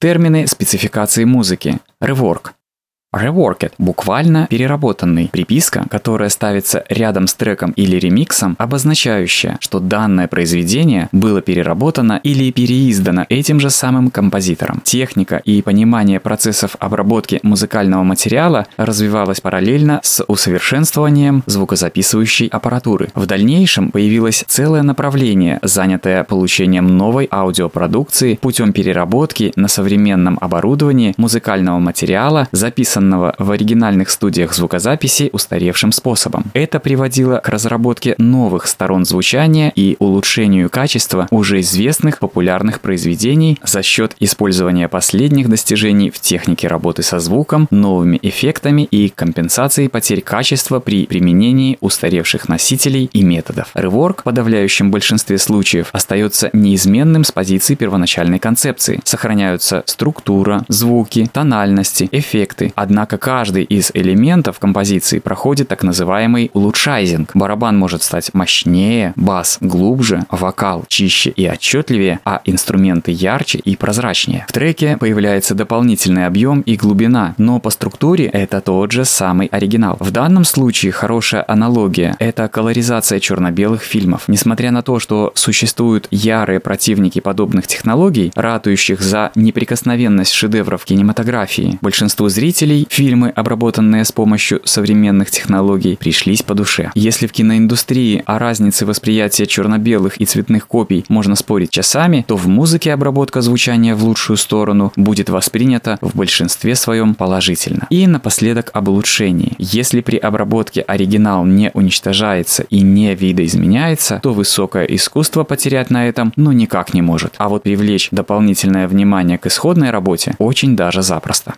Термины спецификации музыки. Rework Reworked – буквально переработанный, приписка, которая ставится рядом с треком или ремиксом, обозначающая, что данное произведение было переработано или переиздано этим же самым композитором. Техника и понимание процессов обработки музыкального материала развивалась параллельно с усовершенствованием звукозаписывающей аппаратуры. В дальнейшем появилось целое направление, занятое получением новой аудиопродукции путем переработки на современном оборудовании музыкального материала, записанного записанного в оригинальных студиях звукозаписи устаревшим способом. Это приводило к разработке новых сторон звучания и улучшению качества уже известных популярных произведений за счет использования последних достижений в технике работы со звуком, новыми эффектами и компенсацией потерь качества при применении устаревших носителей и методов. Реворк в подавляющем большинстве случаев остается неизменным с позиции первоначальной концепции. Сохраняются структура, звуки, тональности, эффекты, Однако каждый из элементов композиции проходит так называемый улучшайзинг. Барабан может стать мощнее, бас глубже, вокал чище и отчетливее, а инструменты ярче и прозрачнее. В треке появляется дополнительный объем и глубина, но по структуре это тот же самый оригинал. В данном случае хорошая аналогия – это колоризация черно-белых фильмов. Несмотря на то, что существуют ярые противники подобных технологий, ратующих за неприкосновенность шедевров кинематографии, большинству зрителей фильмы, обработанные с помощью современных технологий, пришлись по душе. Если в киноиндустрии о разнице восприятия черно-белых и цветных копий можно спорить часами, то в музыке обработка звучания в лучшую сторону будет воспринята в большинстве своем положительно. И напоследок об улучшении. Если при обработке оригинал не уничтожается и не видоизменяется, то высокое искусство потерять на этом ну никак не может. А вот привлечь дополнительное внимание к исходной работе очень даже запросто.